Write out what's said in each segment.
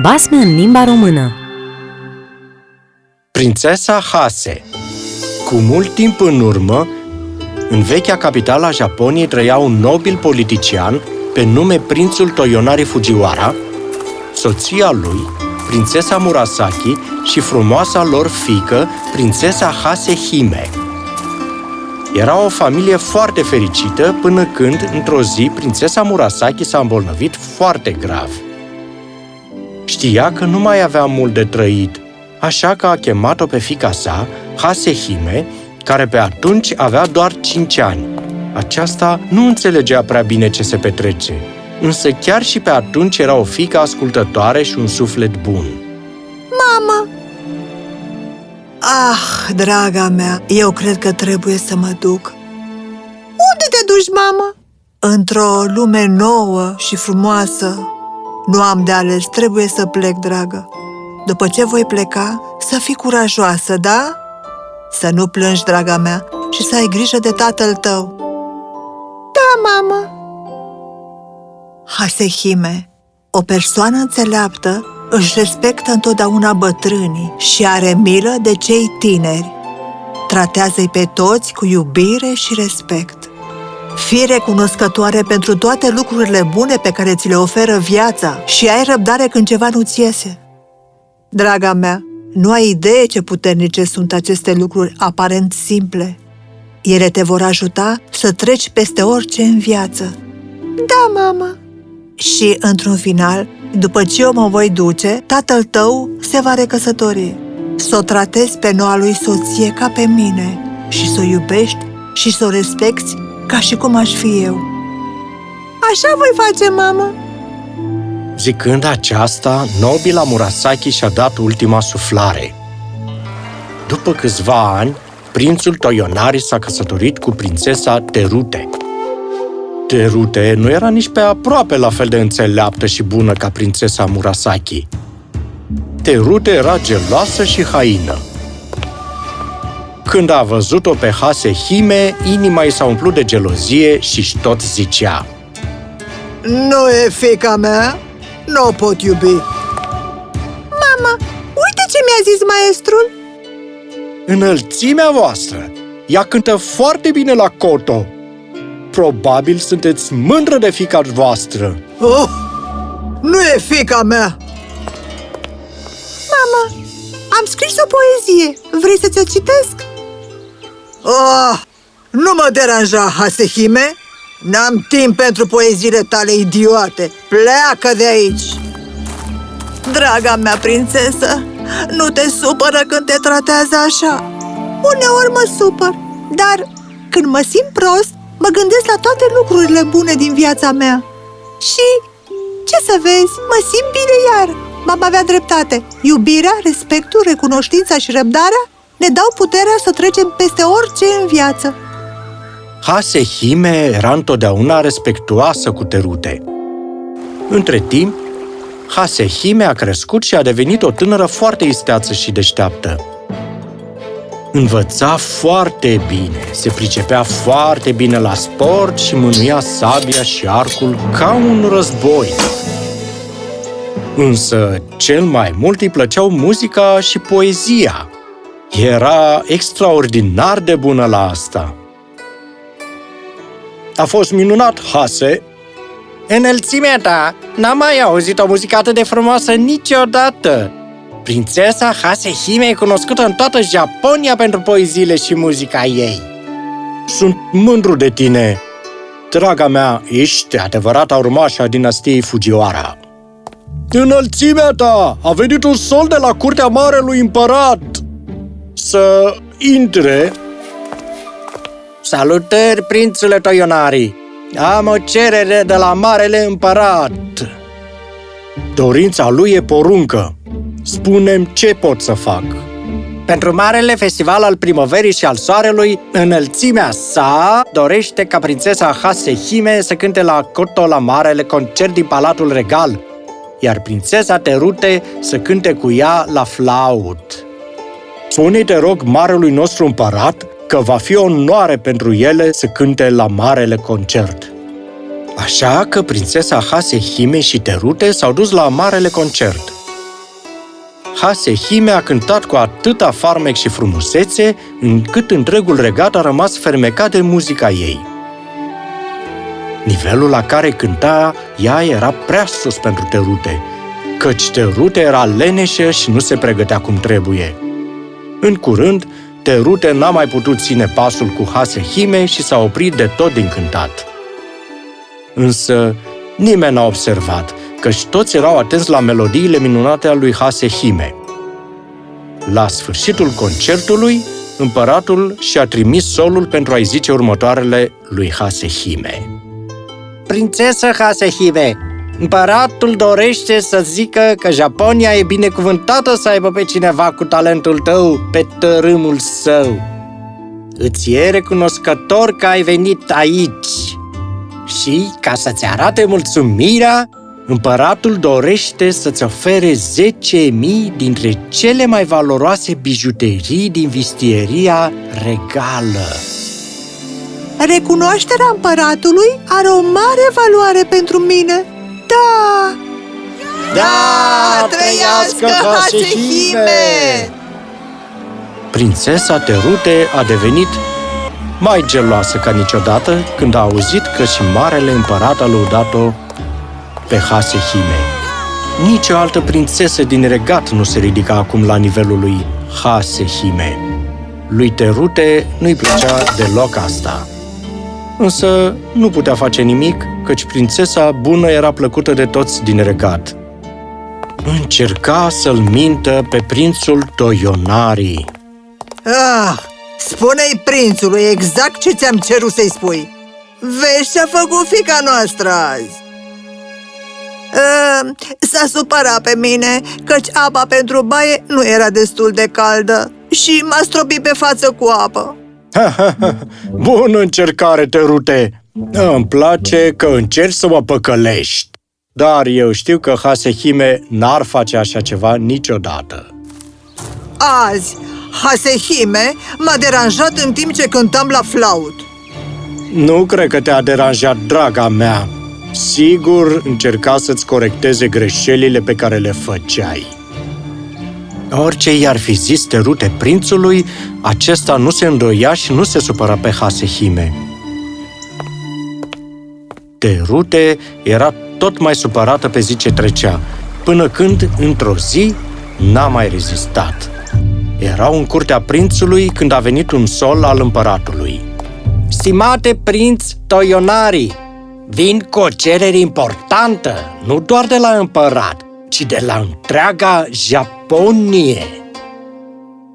Basme în limba română Prințesa Hase Cu mult timp în urmă, în vechea capitală a Japoniei trăia un nobil politician pe nume prințul Toyonari Fujiwara, soția lui, prințesa Murasaki și frumoasa lor fică, prințesa Hasehime. Era o familie foarte fericită până când, într-o zi, prințesa Murasaki s-a îmbolnăvit foarte grav. Știa că nu mai avea mult de trăit, așa că a chemat-o pe fica sa, Hasehime, care pe atunci avea doar 5 ani. Aceasta nu înțelegea prea bine ce se petrece, însă chiar și pe atunci era o fică ascultătoare și un suflet bun. Mamă! Ah, draga mea, eu cred că trebuie să mă duc. Unde te duci, mamă? Într-o lume nouă și frumoasă. Nu am de ales, trebuie să plec, dragă. După ce voi pleca, să fii curajoasă, da? Să nu plângi, draga mea, și să ai grijă de tatăl tău. Da, mamă! Hasehime, o persoană înțeleaptă își respectă întotdeauna bătrânii și are milă de cei tineri. Tratează-i pe toți cu iubire și respect. Fii recunoscătoare pentru toate lucrurile bune pe care ți le oferă viața și ai răbdare când ceva nu-ți iese. Draga mea, nu ai idee ce puternice sunt aceste lucruri aparent simple. Ele te vor ajuta să treci peste orice în viață. Da, mamă! Și, într-un final, după ce eu mă voi duce, tatăl tău se va recăsători. Să o tratezi pe noua lui soție ca pe mine și să o iubești și să o respecti ca și cum aș fi eu. Așa voi face, mamă! Zicând aceasta, nobila Murasaki și-a dat ultima suflare. După câțiva ani, prințul Toyonari s-a căsătorit cu prințesa Terute. Terute nu era nici pe aproape la fel de înțeleaptă și bună ca prințesa Murasaki. Terute era geloasă și haină. Când a văzut-o pe Hasehime, inima i s-a umplut de gelozie și tot zicea Nu e fica mea? Nu o pot iubi. Mama, uite ce mi-a zis maestrul! Înălțimea voastră! Ea cântă foarte bine la coto! Probabil sunteți mândră de fica voastră! Oh, nu e fica mea! Mama, am scris o poezie. Vrei să ți-o citesc? Oh, nu mă deranja, Hasehime! N-am timp pentru poeziile tale idiote! Pleacă de aici! Draga mea prințesă, nu te supără când te tratează așa! Uneori mă supăr, dar când mă simt prost, mă gândesc la toate lucrurile bune din viața mea. Și, ce să vezi, mă simt bine iar! Mama avea dreptate. Iubirea, respectul, recunoștința și răbdarea ne dau puterea să trecem peste orice în viață. Hasehime era întotdeauna respectuoasă cu Terute. Între timp, Hasehime a crescut și a devenit o tânără foarte isteață și deșteaptă. Învăța foarte bine, se pricepea foarte bine la sport și mânuia sabia și arcul ca un război. Însă, cel mai mult îi plăceau muzica și poezia. Era extraordinar de bună la asta. A fost minunat, Hase! Înălțimea ta! N-am mai auzit o muzică atât de frumoasă niciodată! Prințesa Hasehime e cunoscută în toată Japonia pentru poeziile și muzica ei. Sunt mândru de tine! Draga mea, ești adevărata urmașă a dinastiei Fujiwara. Înălțimea ta! A venit un sol de la curtea marelui împărat! Să intre Salutări, prințule Toionari! Am o cerere de la Marele Împărat! Dorința lui e poruncă. Spunem ce pot să fac. Pentru Marele Festival al Primăverii și al Soarelui, înălțimea sa dorește ca prințesa Hasehime să cânte la Koto la Marele Concert din Palatul Regal, iar prințesa Terute să cânte cu ea la flaut. Spune, te rog, marelui nostru împărat că va fi o onoare pentru ele să cânte la marele concert. Așa că prințesa Hasehime și Terute s-au dus la marele concert. Hasehime a cântat cu atâta farmec și frumusețe, încât întregul regat a rămas fermecat de muzica ei. Nivelul la care cânta ea era prea sus pentru Terute, căci Terute era leneșă și nu se pregătea cum trebuie. În curând, Terute n-a mai putut ține pasul cu Hasehime și s-a oprit de tot din cântat. Însă, nimeni n-a observat, căci toți erau atenți la melodiile minunate ale lui Hasehime. La sfârșitul concertului, împăratul și-a trimis solul pentru a-i zice următoarele lui Hasehime. Prințesă Hasehime, împăratul dorește să zică că Japonia e binecuvântată să aibă pe cineva cu talentul tău pe tărâmul său. Îți e recunoscător că ai venit aici și, ca să-ți arate mulțumirea, împăratul dorește să-ți ofere 10.000 dintre cele mai valoroase bijuterii din vistieria regală. Recunoașterea împăratului are o mare valoare pentru mine. Da! Da, trăiască Hasehime! Prințesa Terute a devenit mai geloasă ca niciodată când a auzit că și Marele Împărat a lăudat-o pe Hasehime. Nici o altă prințesă din regat nu se ridica acum la nivelul lui Hasehime. Lui Terute nu-i plăcea deloc asta. Însă nu putea face nimic, căci prințesa bună era plăcută de toți din regat. Încerca să-l mintă pe prințul Toionari. Ah, spune-i prințului exact ce ți-am cerut să-i spui. Vezi ce-a făcut fica noastră azi. Uh, s-a supărat pe mine, căci apa pentru baie nu era destul de caldă și m-a stropit pe față cu apă. Bună încercare, Terute! Îmi place că încerci să mă păcălești. Dar eu știu că Hasehime n-ar face așa ceva niciodată. Azi, Hasehime m-a deranjat în timp ce cântam la flaut. Nu cred că te-a deranjat, draga mea. Sigur încerca să-ți corecteze greșelile pe care le făceai. Orice i-ar fi zis terute prințului, acesta nu se îndoia și nu se supăra pe Hasehime. Terute era tot mai supărată pe zi ce trecea, până când, într-o zi, n-a mai rezistat. Erau în curtea prințului când a venit un sol al împăratului. Stimate prinț Toionari, vin cu o cerere importantă, nu doar de la împărat, ci de la întreaga Japonie.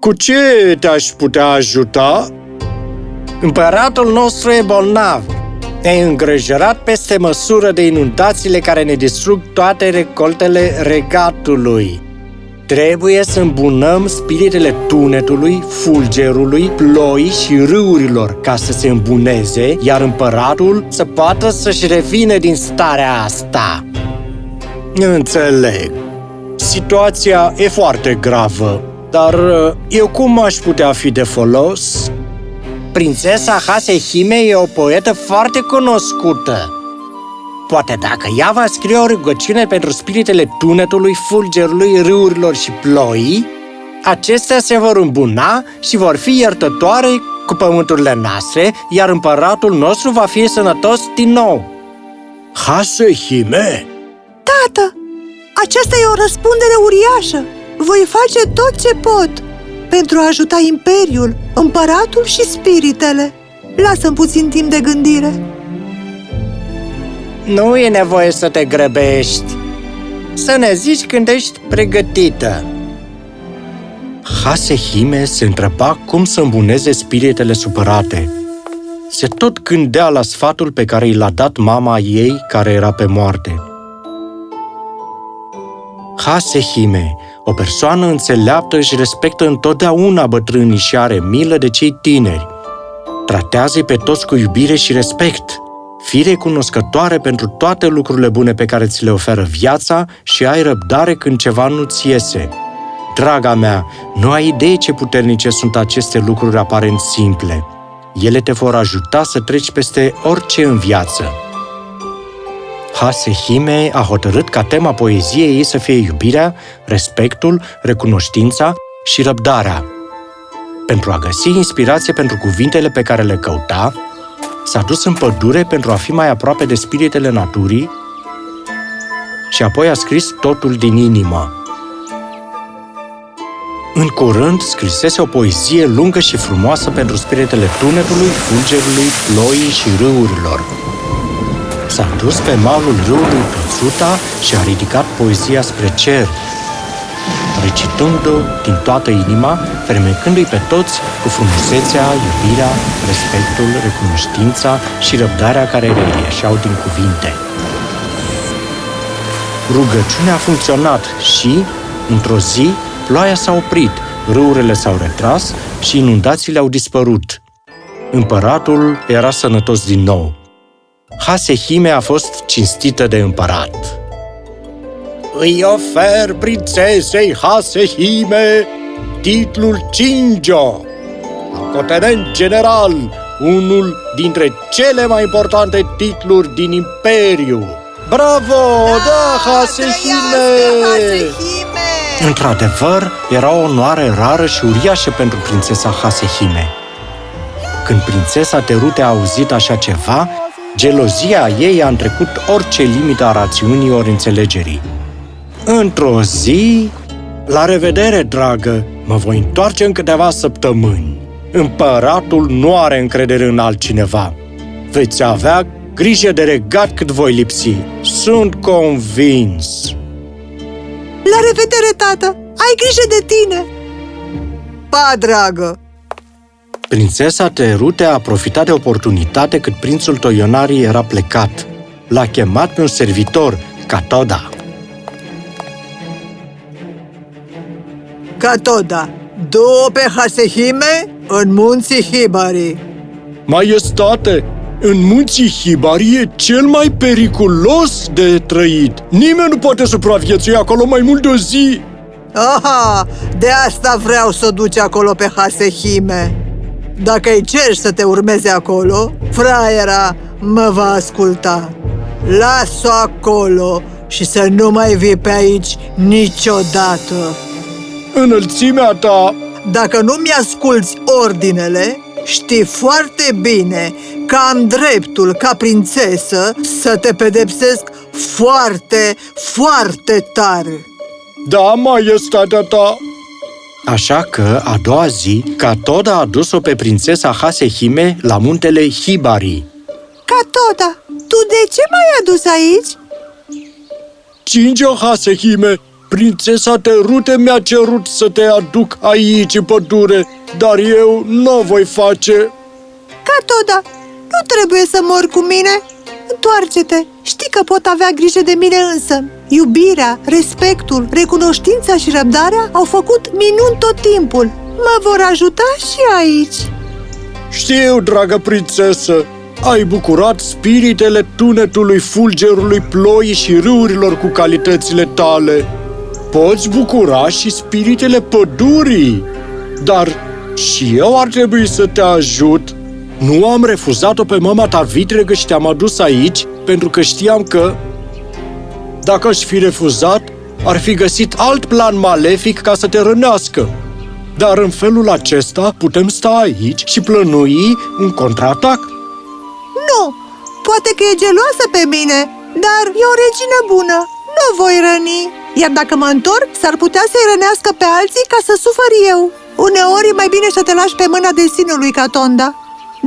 Cu ce te-aș putea ajuta? Împăratul nostru e bolnav. Ne-ai îngrijorat peste măsură de inundațiile care ne distrug toate recoltele regatului. Trebuie să îmbunăm spiritele tunetului, fulgerului, ploii și râurilor ca să se îmbuneze, iar împăratul să poată să-și revină din starea asta. Înțeleg. Situația e foarte gravă, dar uh, eu cum aș putea fi de folos? Prințesa Hasehime e o poetă foarte cunoscută. Poate dacă ea va scrie o rugăciune pentru spiritele tunetului, fulgerului, râurilor și ploii, acestea se vor îmbuna și vor fi iertătoare cu pământurile noastre, iar împăratul nostru va fi sănătos din nou. Hasehime? Tată, aceasta e o răspundere uriașă. Voi face tot ce pot pentru a ajuta Imperiul, Împăratul și spiritele. Lasă-mi puțin timp de gândire. Nu e nevoie să te grăbești. Să ne zici când ești pregătită. Hasehime se întreba cum să îmbuneze spiritele supărate. Se tot gândea la sfatul pe care i l-a dat mama ei care era pe moarte. Hasehime, o persoană înțeleaptă își respectă întotdeauna bătrânii și are milă de cei tineri. Tratează-i pe toți cu iubire și respect. Fii recunoscătoare pentru toate lucrurile bune pe care ți le oferă viața și ai răbdare când ceva nu-ți iese. Draga mea, nu ai idee ce puternice sunt aceste lucruri aparent simple. Ele te vor ajuta să treci peste orice în viață. Hasehime a hotărât ca tema poeziei ei să fie iubirea, respectul, recunoștința și răbdarea. Pentru a găsi inspirație pentru cuvintele pe care le căuta, s-a dus în pădure pentru a fi mai aproape de spiritele naturii și apoi a scris totul din inimă. În curând, scrisese o poezie lungă și frumoasă pentru spiritele tunetului, fulgerului, ploii și râurilor. S-a dus pe malul râului Pățuta și a ridicat poezia spre cer, recitându din toată inima, fermecându-i pe toți cu frumusețea, iubirea, respectul, recunoștința și răbdarea care reieșeau din cuvinte. Rugăciunea a funcționat și, într-o zi, ploaia s-a oprit, râurile s-au retras și inundațiile au dispărut. Împăratul era sănătos din nou. Hasehime a fost cinstită de împărat. Îi ofer prințesei Hasehime titlul Cinjo, locotenent general, unul dintre cele mai importante titluri din Imperiu. Bravo! Da, Hasehime! Într-adevăr, era o onoare rară și uriașă pentru prințesa Hasehime. Când prințesa Terute a auzit așa ceva, gelozia ei a întrecut orice limită a rațiunii ori înțelegerii. Într-o zi, la revedere, dragă, mă voi întoarce în câteva săptămâni. Împăratul nu are încredere în altcineva. Veți avea grijă de regat cât voi lipsi. Sunt convins. La revedere, tată! Ai grijă de tine! Pa, dragă! Prințesa Terute a profitat de oportunitate cât prințul Toionari era plecat. L-a chemat pe un servitor, Catoda. Catoda, du pe Hasehime în munții Hibari. Maiestate, în munții Hibari e cel mai periculos de trăit. Nimeni nu poate supraviețui acolo mai mult de o zi. Aha, de asta vreau să o duci acolo pe Hasehime. Dacă îi ceri să te urmeze acolo, fraiera mă va asculta. Las-o acolo și să nu mai vii pe aici niciodată. Înălțimea ta Dacă nu mi-asculți ordinele, știi foarte bine că am dreptul, ca prințesă, să te pedepsesc foarte, foarte tare. Da, maiestatea ta, Așa că, a doua zi, Catoda a dus-o pe prințesa Hasehime la muntele Hibari. Catoda, tu de ce m-ai adus aici? Cinge Hasehime, prințesa Terute mi-a cerut să te aduc aici în pădure, dar eu nu o voi face. Catoda, nu trebuie să mor cu mine. Întoarce-te! Știi că pot avea grijă de mine însă. Iubirea, respectul, recunoștința și răbdarea au făcut minuni tot timpul. Mă vor ajuta și aici. Știu, dragă prințesă, ai bucurat spiritele tunetului, fulgerului, ploii și râurilor cu calitățile tale. Poți bucura și spiritele pădurii, dar și eu ar trebui să te ajut. Nu am refuzat-o pe mama ta vitregă și te-am adus aici pentru că știam că, dacă aș fi refuzat, ar fi găsit alt plan malefic ca să te rănească. Dar în felul acesta putem sta aici și plănui un contraatac. Nu, poate că e geloasă pe mine, dar e o regină bună. Nu voi răni. Iar dacă mă întorc, s-ar putea să-i rănească pe alții ca să sufăr eu. Uneori e mai bine să te lași pe mâna destinului, Catonda.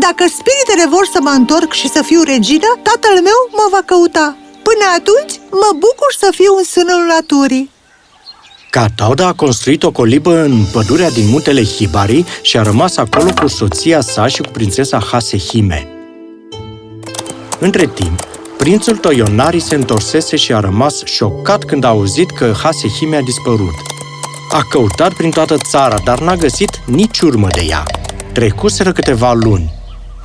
Dacă spiritele vor să mă întorc și să fiu regină, tatăl meu mă va căuta. Până atunci, mă bucur să fiu în sânul naturii. Catoda a construit o colibă în pădurea din muntele Hibari și a rămas acolo cu soția sa și cu prințesa Hasehime. Între timp, prințul Toionari se întorsese și a rămas șocat când a auzit că Hasehime a dispărut. A căutat prin toată țara, dar n-a găsit nici urmă de ea. Trecuseră câteva luni.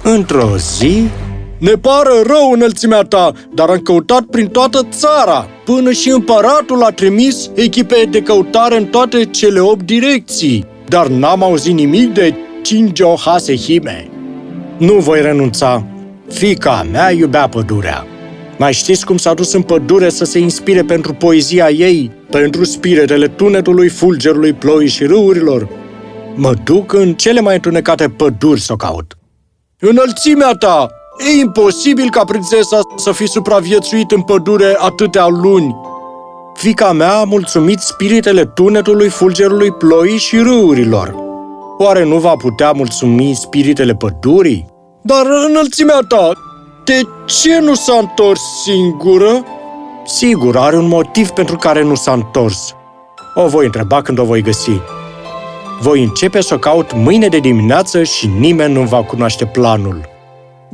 Într-o zi, Ne pare rău înălțimea ta, dar am căutat prin toată țara. Până și împăratul a trimis echipe de căutare în toate cele opt direcții. Dar n-am auzit nimic de Cinjo Hasehime. nu voi renunța. Fica mea iubea pădurea. Mai știți cum s-a dus în pădure să se inspire pentru poezia ei, pentru spiritele tunetului, fulgerului, ploii și râurilor? Mă duc în cele mai întunecate păduri să o caut. Înălțimea ta! E imposibil ca prințesa să fi supraviețuit în pădure atâtea luni. Fica mea a mulțumit spiritele tunetului, fulgerului, ploii și râurilor. Oare nu va putea mulțumi spiritele pădurii? Dar înălțimea ta, de ce nu s-a întors singură? Sigur, are un motiv pentru care nu s-a întors. O voi întreba când o voi găsi. Voi începe să o caut mâine de dimineață și nimeni nu va cunoaște planul.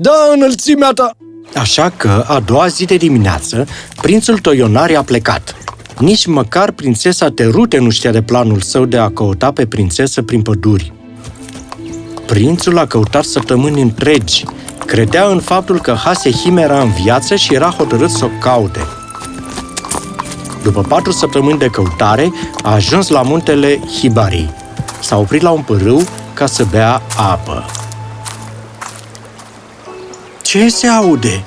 Da, înălțimea ta! Așa că, a doua zi de dimineață, prințul Toionari a plecat. Nici măcar prințesa Terute nu știa de planul său de a căuta pe prințesă prin păduri. Prințul a căutat săptămâni întregi. Credea în faptul că Hasehim era în viață și era hotărât să o caute. După patru săptămâni de căutare, a ajuns la muntele Hibari. S-a oprit la un pârâu ca să bea apă. Ce se aude?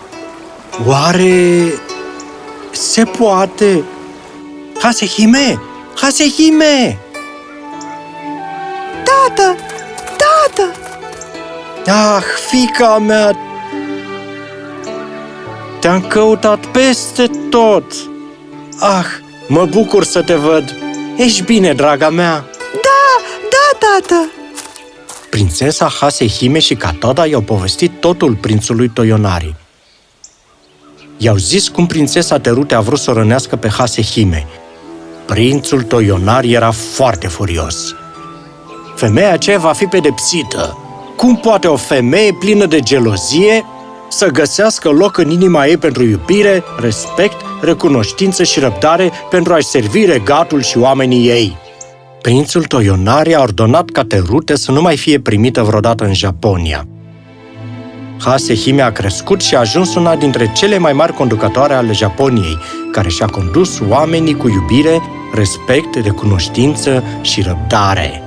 Oare se poate? Hasehime! Hasehime! Tată! Tată! Ah, fica mea! Te-am căutat peste tot! Ah, mă bucur să te văd! Ești bine, draga mea! Da, da, tată! Prințesa Hasehime și Katoda i-au povestit totul prințului Toionari. I-au zis cum prințesa Terute a vrut să o rănească pe Hasehime. Prințul Toionari era foarte furios. Femeia aceea va fi pedepsită. Cum poate o femeie plină de gelozie să găsească loc în inima ei pentru iubire, respect, recunoștință și răbdare pentru a-și servi regatul și oamenii ei? Prințul Toionari a ordonat ca Terute să nu mai fie primită vreodată în Japonia. Hasehime a crescut și a ajuns una dintre cele mai mari conducătoare ale Japoniei, care și-a condus oamenii cu iubire, respect, recunoștință și răbdare.